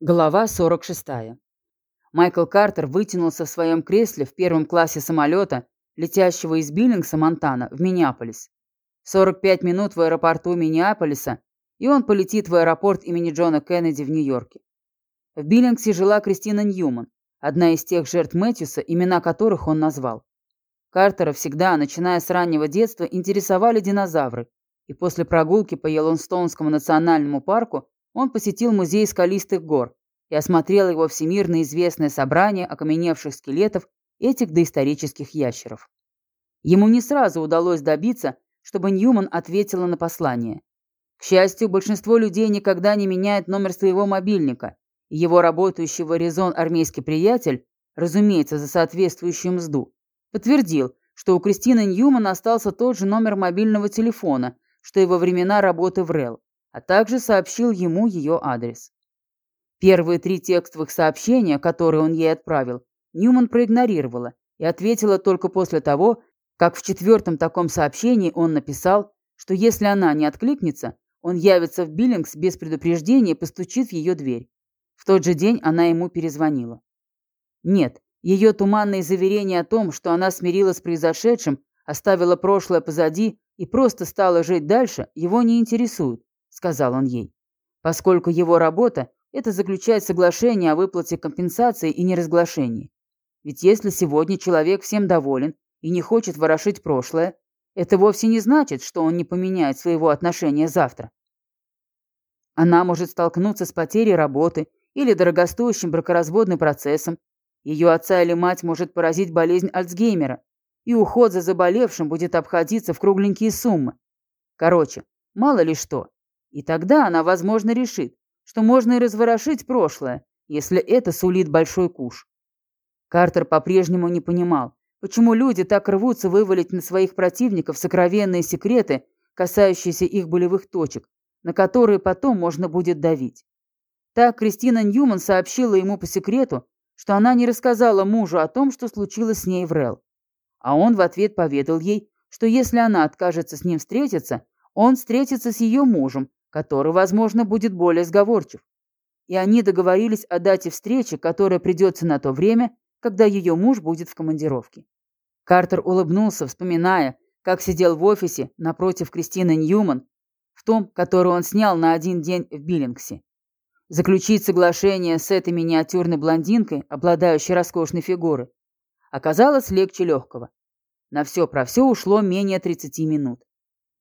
Глава 46. Майкл Картер вытянулся в своем кресле в первом классе самолета, летящего из Биллингса, Монтана, в Миннеаполис. 45 минут в аэропорту Миннеаполиса, и он полетит в аэропорт имени Джона Кеннеди в Нью-Йорке. В Биллингсе жила Кристина Ньюман, одна из тех жертв Мэтьюса, имена которых он назвал. Картера всегда, начиная с раннего детства, интересовали динозавры, и после прогулки по Йеллоустонскому национальному парку он посетил музей скалистых гор и осмотрел его всемирно известное собрание окаменевших скелетов этих доисторических ящеров. Ему не сразу удалось добиться, чтобы Ньюман ответила на послание. К счастью, большинство людей никогда не меняет номер своего мобильника, и его работающий в Аризон армейский приятель, разумеется, за соответствующую мзду, подтвердил, что у Кристины Ньюман остался тот же номер мобильного телефона, что и во времена работы в РЭЛ а также сообщил ему ее адрес. Первые три текстовых сообщения, которые он ей отправил, Ньюман проигнорировала и ответила только после того, как в четвертом таком сообщении он написал, что если она не откликнется, он явится в Биллингс без предупреждения и постучит в ее дверь. В тот же день она ему перезвонила. Нет, ее туманные заверения о том, что она смирилась с произошедшим, оставила прошлое позади и просто стала жить дальше, его не интересуют сказал он ей, поскольку его работа – это заключать соглашение о выплате компенсации и неразглашении. Ведь если сегодня человек всем доволен и не хочет ворошить прошлое, это вовсе не значит, что он не поменяет своего отношения завтра. Она может столкнуться с потерей работы или дорогостоящим бракоразводным процессом. Ее отца или мать может поразить болезнь Альцгеймера, и уход за заболевшим будет обходиться в кругленькие суммы. Короче, мало ли что. И тогда она, возможно, решит, что можно и разворошить прошлое, если это сулит большой куш. Картер по-прежнему не понимал, почему люди так рвутся вывалить на своих противников сокровенные секреты, касающиеся их болевых точек, на которые потом можно будет давить. Так Кристина Ньюман сообщила ему по секрету, что она не рассказала мужу о том, что случилось с ней в Рел. А он в ответ поведал ей, что если она откажется с ним встретиться, он встретится с ее мужем, который, возможно, будет более сговорчив. И они договорились о дате встречи, которая придется на то время, когда ее муж будет в командировке. Картер улыбнулся, вспоминая, как сидел в офисе напротив Кристины Ньюман, в том, который он снял на один день в Биллингсе. Заключить соглашение с этой миниатюрной блондинкой, обладающей роскошной фигурой, оказалось легче легкого. На все про все ушло менее 30 минут.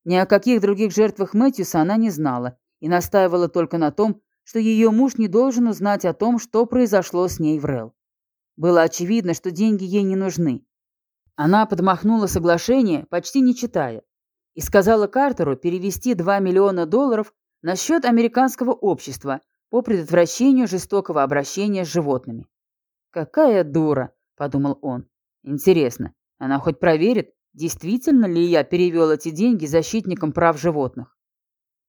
Ни о каких других жертвах Мэтьюса она не знала и настаивала только на том, что ее муж не должен узнать о том, что произошло с ней в Рел. Было очевидно, что деньги ей не нужны. Она подмахнула соглашение, почти не читая, и сказала Картеру перевести 2 миллиона долларов на счет американского общества по предотвращению жестокого обращения с животными. «Какая дура!» – подумал он. «Интересно, она хоть проверит, действительно ли я перевел эти деньги защитникам прав животных.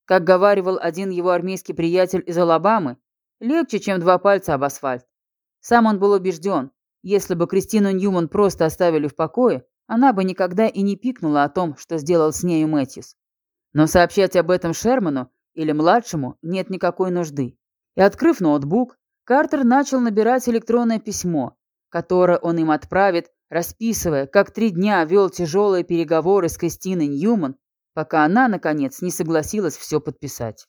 Как говаривал один его армейский приятель из Алабамы, легче, чем два пальца об асфальт. Сам он был убежден, если бы Кристину Ньюман просто оставили в покое, она бы никогда и не пикнула о том, что сделал с нею Мэтьюс. Но сообщать об этом Шерману или младшему нет никакой нужды. И открыв ноутбук, Картер начал набирать электронное письмо, которое он им отправит расписывая, как три дня вел тяжелые переговоры с Кристиной Ньюман, пока она, наконец, не согласилась все подписать.